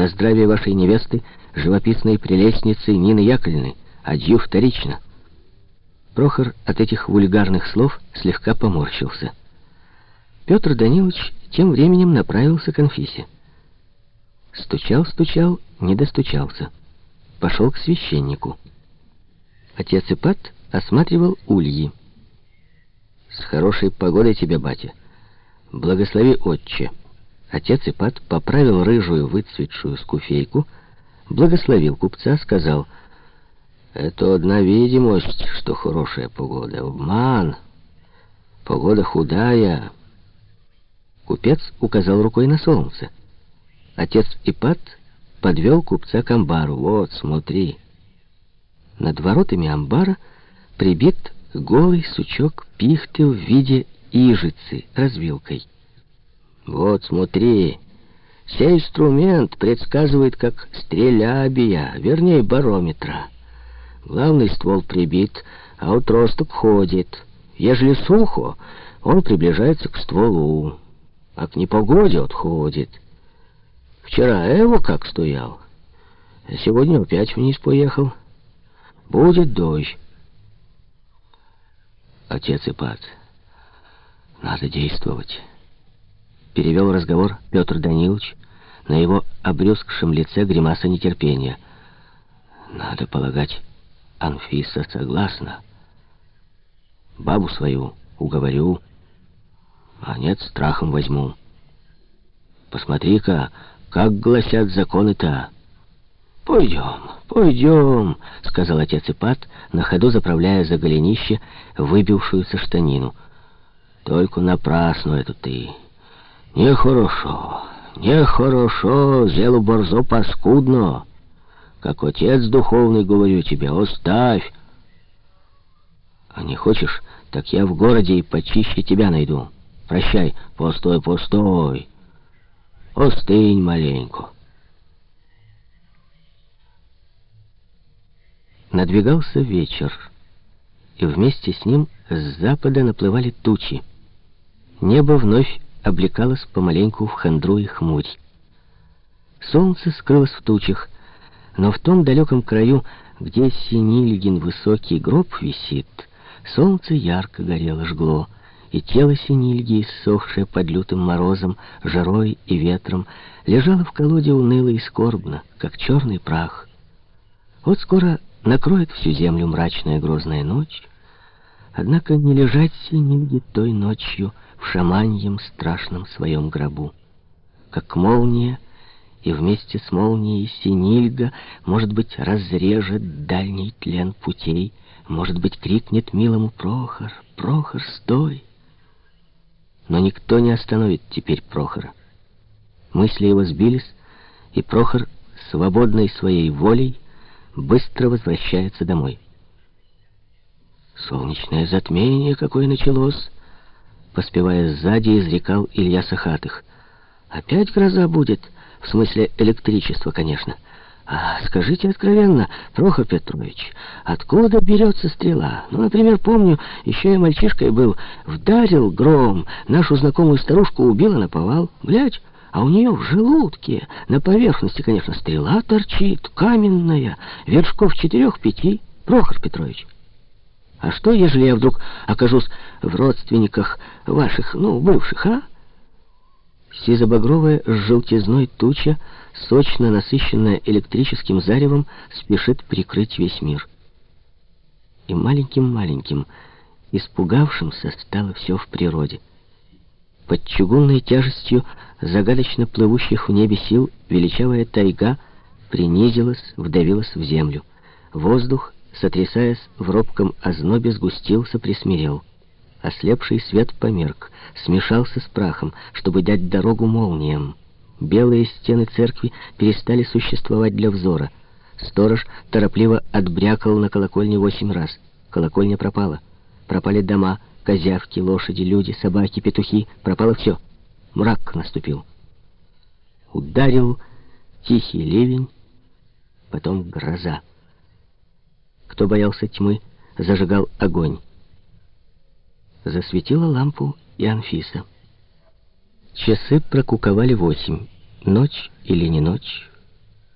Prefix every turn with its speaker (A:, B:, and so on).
A: За здравие вашей невесты, живописной прелестницы Нины Яковлевны, адью вторично. Прохор от этих вульгарных слов слегка поморщился. Петр Данилович тем временем направился к Анфисе. Стучал, стучал, не достучался. Пошел к священнику. Отец Ипат осматривал ульи. «С хорошей погодой тебе, батя. Благослови, отче». Отец Ипат поправил рыжую выцветшую скуфейку, благословил купца, сказал, «Это одна видимость, что хорошая погода. Обман. Погода худая». Купец указал рукой на солнце. Отец Ипат подвел купца к амбару. «Вот, смотри». Над воротами амбара прибит голый сучок пихты в виде ижицы развилкой. Вот, смотри, сей инструмент предсказывает как стрелябия, вернее, барометра. Главный ствол прибит, а отросток ходит. Ежели сухо, он приближается к стволу, а к непогоде отходит. Вчера его как стоял, а сегодня опять вниз поехал. Будет дождь. Отец Ипат, надо действовать. Перевел разговор Петр Данилович. На его обрюзгшем лице гримаса нетерпения. Надо полагать, Анфиса согласна. Бабу свою уговорю, а нет, страхом возьму. Посмотри-ка, как гласят законы-то. «Пойдем, пойдем», — сказал отец Ипат, на ходу заправляя за голенище выбившуюся штанину. «Только напрасно это ты». Нехорошо, нехорошо, зелу борзо паскудно. Как отец духовный, говорю тебе, оставь. А не хочешь, так я в городе и почище тебя найду. Прощай, постой, постой. Остынь маленько. Надвигался вечер, и вместе с ним с запада наплывали тучи. Небо вновь облекалась помаленьку в хандру и хмурь. Солнце скрылось в тучах, но в том далеком краю, где Синильгин высокий гроб висит, солнце ярко горело, жгло, и тело Синильги, иссохшее под лютым морозом, жарой и ветром, лежало в колоде уныло и скорбно, как черный прах. Вот скоро накроет всю землю мрачная грозная ночь, однако не лежать Синильге той ночью — в шаманьем страшном своем гробу. Как молния, и вместе с молнией Синильга, может быть, разрежет дальний тлен путей, может быть, крикнет милому Прохор, «Прохор, стой!» Но никто не остановит теперь Прохора. Мысли его сбились, и Прохор, свободной своей волей, быстро возвращается домой. Солнечное затмение какое началось, Поспевая сзади, изрекал Илья Сахатых. «Опять гроза будет? В смысле электричества, конечно. А скажите откровенно, Прохор Петрович, откуда берется стрела? Ну, например, помню, еще я мальчишкой был, вдарил гром, нашу знакомую старушку убила на повал. Глядь, а у нее в желудке, на поверхности, конечно, стрела торчит, каменная, вершков четырех-пяти. Прохор Петрович». А что, ежели я вдруг окажусь в родственниках ваших, ну, бывших, а? Сизобагровая с желтизной туча, сочно насыщенная электрическим заревом, спешит прикрыть весь мир. И маленьким-маленьким, испугавшимся, стало все в природе. Под чугунной тяжестью загадочно плывущих в небе сил величавая тайга принизилась, вдавилась в землю. Воздух сотрясаясь в робком ознобе, сгустился, присмирел. Ослепший свет померк, смешался с прахом, чтобы дать дорогу молниям. Белые стены церкви перестали существовать для взора. Сторож торопливо отбрякал на колокольне восемь раз. Колокольня пропала. Пропали дома, козявки, лошади, люди, собаки, петухи. Пропало все. Мрак наступил. Ударил тихий ливень, потом гроза. Кто боялся тьмы, зажигал огонь. Засветила лампу и Анфиса. Часы прокуковали восемь. Ночь или не ночь,